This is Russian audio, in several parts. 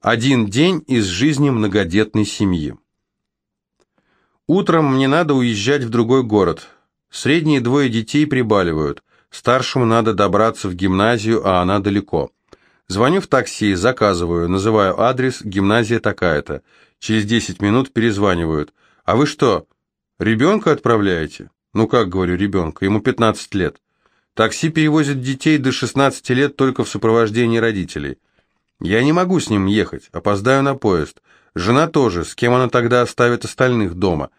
Один день из жизни многодетной семьи. Утром мне надо уезжать в другой город. Средние двое детей прибаливают. Старшему надо добраться в гимназию, а она далеко. Звоню в такси, заказываю, называю адрес, гимназия такая-то. Через 10 минут перезванивают. А вы что, ребенка отправляете? Ну как, говорю, ребенка, ему 15 лет. Такси перевозит детей до 16 лет только в сопровождении родителей. Я не могу с ним ехать, опоздаю на поезд. Жена тоже, с кем она тогда оставит остальных дома?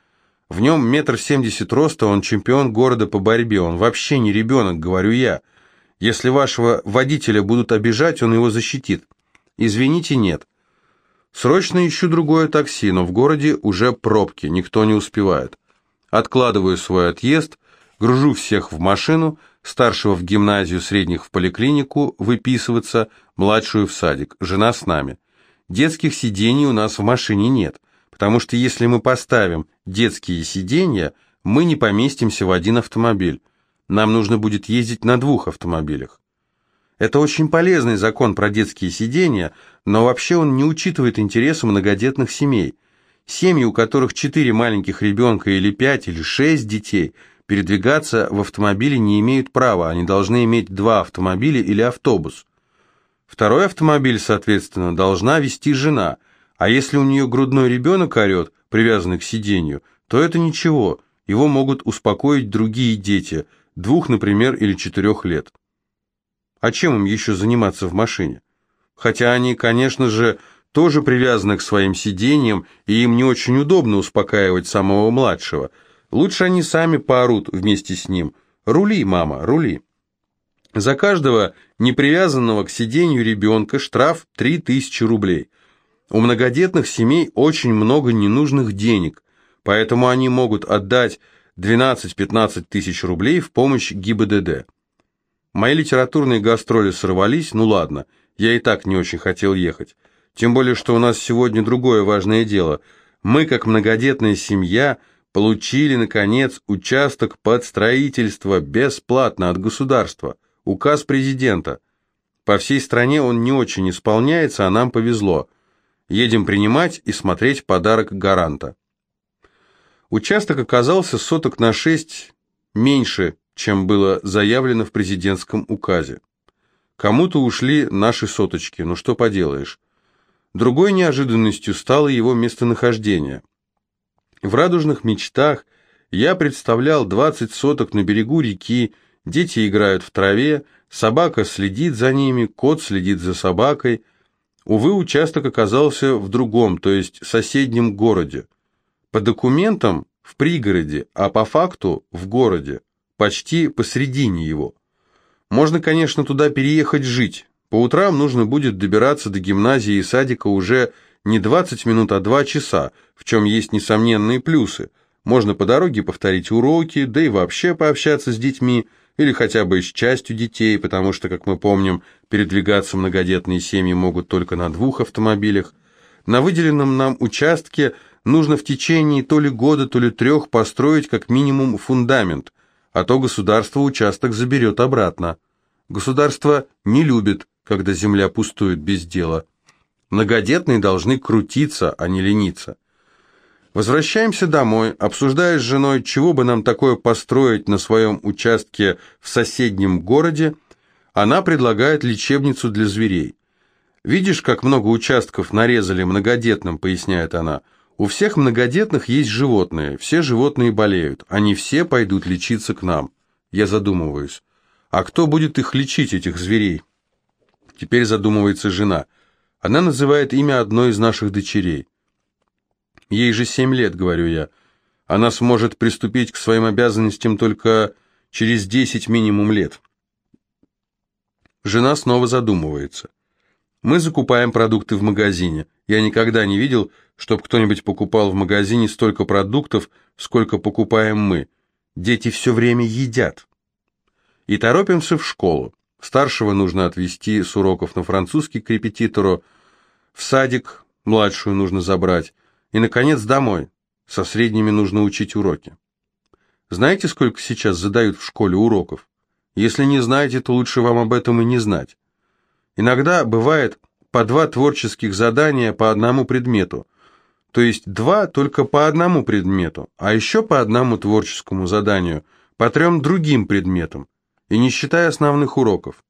В нем метр семьдесят роста, он чемпион города по борьбе, он вообще не ребенок, говорю я. Если вашего водителя будут обижать, он его защитит. Извините, нет. Срочно ищу другое такси, но в городе уже пробки, никто не успевает. Откладываю свой отъезд, гружу всех в машину, старшего в гимназию, средних в поликлинику, выписываться, младшую в садик, жена с нами. Детских сидений у нас в машине нет, потому что если мы поставим детские сиденья, мы не поместимся в один автомобиль. Нам нужно будет ездить на двух автомобилях. Это очень полезный закон про детские сиденья, но вообще он не учитывает интересы многодетных семей. Семьи, у которых четыре маленьких ребенка или пять или шесть детей – передвигаться в автомобиле не имеют права, они должны иметь два автомобиля или автобус. Второй автомобиль, соответственно, должна вести жена, а если у нее грудной ребенок орет, привязанный к сиденью, то это ничего, его могут успокоить другие дети, двух, например, или четырех лет. А чем им еще заниматься в машине? Хотя они, конечно же, тоже привязаны к своим сиденьям, и им не очень удобно успокаивать самого младшего – Лучше они сами поорут вместе с ним. «Рули, мама, рули». За каждого непривязанного к сиденью ребенка штраф 3000 рублей. У многодетных семей очень много ненужных денег, поэтому они могут отдать 12-15 тысяч рублей в помощь ГИБДД. Мои литературные гастроли сорвались, ну ладно, я и так не очень хотел ехать. Тем более, что у нас сегодня другое важное дело. Мы, как многодетная семья, получили, наконец, участок под строительство бесплатно от государства, указ президента. По всей стране он не очень исполняется, а нам повезло. Едем принимать и смотреть подарок гаранта. Участок оказался соток на шесть меньше, чем было заявлено в президентском указе. Кому-то ушли наши соточки, ну что поделаешь. Другой неожиданностью стало его местонахождение – в радужных мечтах я представлял 20 соток на берегу реки, дети играют в траве, собака следит за ними, кот следит за собакой. Увы, участок оказался в другом, то есть соседнем городе. По документам в пригороде, а по факту в городе, почти посредине его. Можно, конечно, туда переехать жить. По утрам нужно будет добираться до гимназии и садика уже не 20 минут, а 2 часа, в чем есть несомненные плюсы. Можно по дороге повторить уроки, да и вообще пообщаться с детьми, или хотя бы с частью детей, потому что, как мы помним, передвигаться многодетные семьи могут только на двух автомобилях. На выделенном нам участке нужно в течение то ли года, то ли трех построить как минимум фундамент, а то государство участок заберет обратно. Государство не любит, когда земля пустует без дела. Многодетные должны крутиться, а не лениться. Возвращаемся домой, обсуждая с женой, чего бы нам такое построить на своем участке в соседнем городе, она предлагает лечебницу для зверей. «Видишь, как много участков нарезали многодетным», — поясняет она. «У всех многодетных есть животные, все животные болеют, они все пойдут лечиться к нам». Я задумываюсь. «А кто будет их лечить, этих зверей?» Теперь задумывается жена — она называет имя одной из наших дочерей. Ей же семь лет, говорю я. Она сможет приступить к своим обязанностям только через десять минимум лет. Жена снова задумывается. Мы закупаем продукты в магазине. Я никогда не видел, чтобы кто-нибудь покупал в магазине столько продуктов, сколько покупаем мы. Дети все время едят. И торопимся в школу. Старшего нужно отвезти с уроков на французский к репетитору, в садик младшую нужно забрать, и, наконец, домой. Со средними нужно учить уроки. Знаете, сколько сейчас задают в школе уроков? Если не знаете, то лучше вам об этом и не знать. Иногда бывает, по два творческих задания по одному предмету. То есть два только по одному предмету, а еще по одному творческому заданию по трем другим предметам, и не считая основных уроков.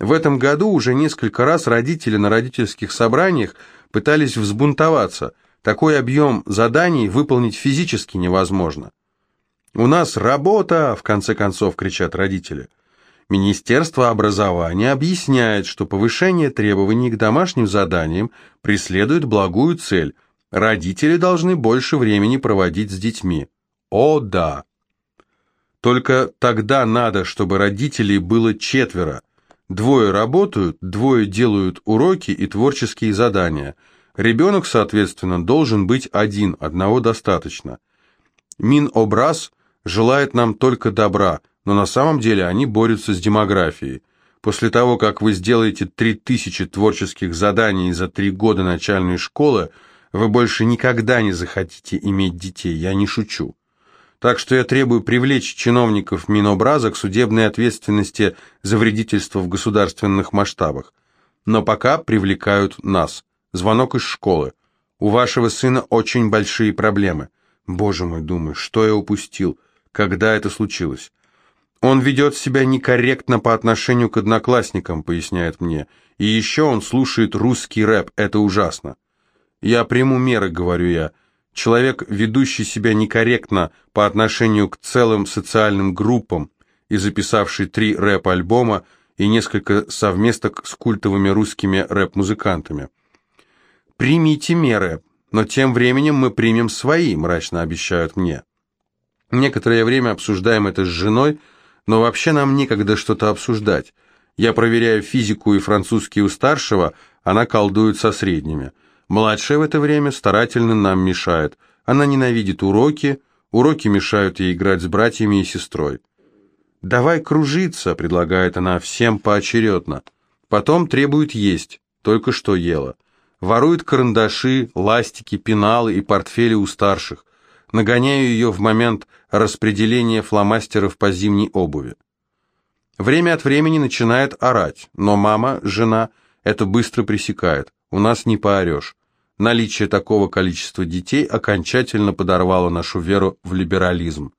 В этом году уже несколько раз родители на родительских собраниях пытались взбунтоваться. Такой объем заданий выполнить физически невозможно. «У нас работа!» – в конце концов кричат родители. Министерство образования объясняет, что повышение требований к домашним заданиям преследует благую цель. Родители должны больше времени проводить с детьми. О да! Только тогда надо, чтобы родителей было четверо. Двое работают, двое делают уроки и творческие задания. Ребенок, соответственно, должен быть один, одного достаточно. Минобраз желает нам только добра, но на самом деле они борются с демографией. После того, как вы сделаете 3000 творческих заданий за три года начальной школы, вы больше никогда не захотите иметь детей, я не шучу. Так что я требую привлечь чиновников Минобраза к судебной ответственности за вредительство в государственных масштабах. Но пока привлекают нас. Звонок из школы. У вашего сына очень большие проблемы. Боже мой, думаю, что я упустил? Когда это случилось? Он ведет себя некорректно по отношению к одноклассникам, поясняет мне. И еще он слушает русский рэп, это ужасно. Я приму меры, говорю я. Человек, ведущий себя некорректно по отношению к целым социальным группам и записавший три рэп-альбома и несколько совместок с культовыми русскими рэп-музыкантами. «Примите меры, но тем временем мы примем свои», – мрачно обещают мне. Некоторое время обсуждаем это с женой, но вообще нам некогда что-то обсуждать. Я проверяю физику и французский у старшего, она колдует со средними – Младшая в это время старательно нам мешает. Она ненавидит уроки, уроки мешают ей играть с братьями и сестрой. «Давай кружиться», — предлагает она всем поочередно. Потом требует есть, только что ела. Ворует карандаши, ластики, пеналы и портфели у старших. Нагоняю ее в момент распределения фломастеров по зимней обуви. Время от времени начинает орать, но мама, жена, это быстро пресекает. У нас не поорешь. Наличие такого количества детей окончательно подорвало нашу веру в либерализм.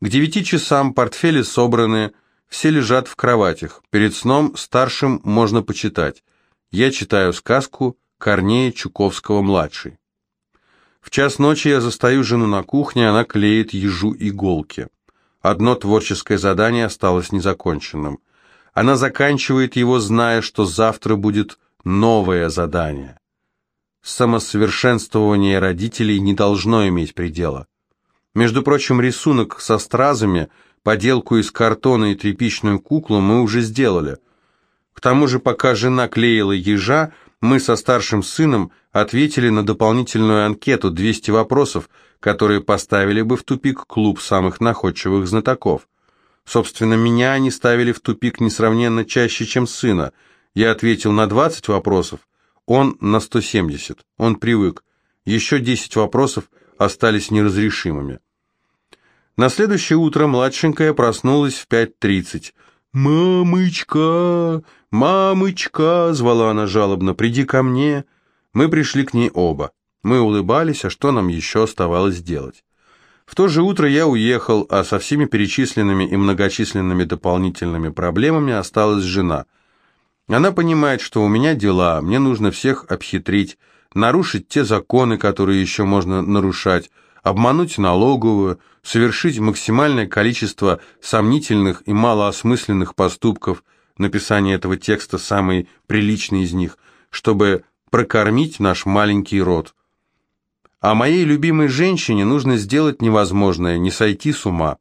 К девяти часам портфели собраны, все лежат в кроватях. Перед сном старшим можно почитать. Я читаю сказку Корнея Чуковского-младший. В час ночи я застаю жену на кухне, она клеит ежу иголки. Одно творческое задание осталось незаконченным. Она заканчивает его, зная, что завтра будет новое задание самосовершенствование родителей не должно иметь предела. Между прочим, рисунок со стразами, поделку из картона и тряпичную куклу мы уже сделали. К тому же, пока жена клеила ежа, мы со старшим сыном ответили на дополнительную анкету 200 вопросов, которые поставили бы в тупик клуб самых находчивых знатоков. Собственно, меня они ставили в тупик несравненно чаще, чем сына. Я ответил на 20 вопросов, он на 170. Он привык. Еще 10 вопросов остались неразрешимыми. На следующее утро младшенькая проснулась в 5.30. «Мамочка! Мамочка!» — звала она жалобно. «Приди ко мне!» Мы пришли к ней оба. Мы улыбались, а что нам еще оставалось делать? В то же утро я уехал, а со всеми перечисленными и многочисленными дополнительными проблемами осталась жена — она понимает, что у меня дела, мне нужно всех обхитрить, нарушить те законы, которые еще можно нарушать, обмануть налоговую, совершить максимальное количество сомнительных и малоосмысленных поступков, написание этого текста самый приличный из них, чтобы прокормить наш маленький род. А моей любимой женщине нужно сделать невозможное, не сойти с ума.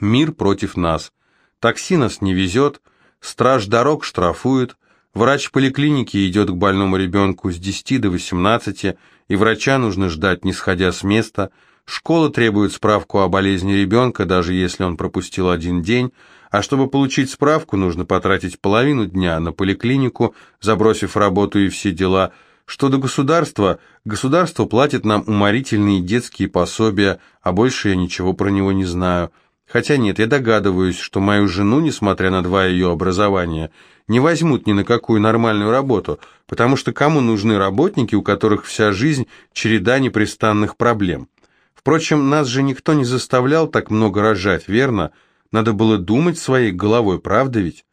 Мир против нас. Такси нас не везет, Страж дорог штрафует, врач поликлиники идет к больному ребенку с 10 до 18, и врача нужно ждать, не сходя с места. Школа требует справку о болезни ребенка, даже если он пропустил один день, а чтобы получить справку, нужно потратить половину дня на поликлинику, забросив работу и все дела. Что до государства, государство платит нам уморительные детские пособия, а больше я ничего про него не знаю. Хотя нет, я догадываюсь, что мою жену, несмотря на два ее образования, не возьмут ни на какую нормальную работу, потому что кому нужны работники, у которых вся жизнь череда непрестанных проблем? Впрочем, нас же никто не заставлял так много рожать, верно? Надо было думать своей головой, правда ведь?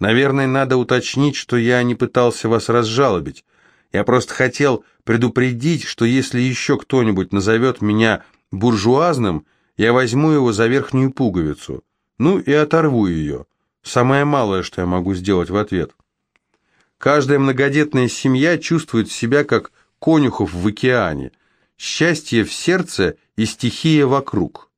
Наверное, надо уточнить, что я не пытался вас разжалобить. Я просто хотел предупредить, что если еще кто-нибудь назовет меня буржуазным, я возьму его за верхнюю пуговицу, ну и оторву ее. Самое малое, что я могу сделать в ответ. Каждая многодетная семья чувствует себя как конюхов в океане. Счастье в сердце и стихия вокруг.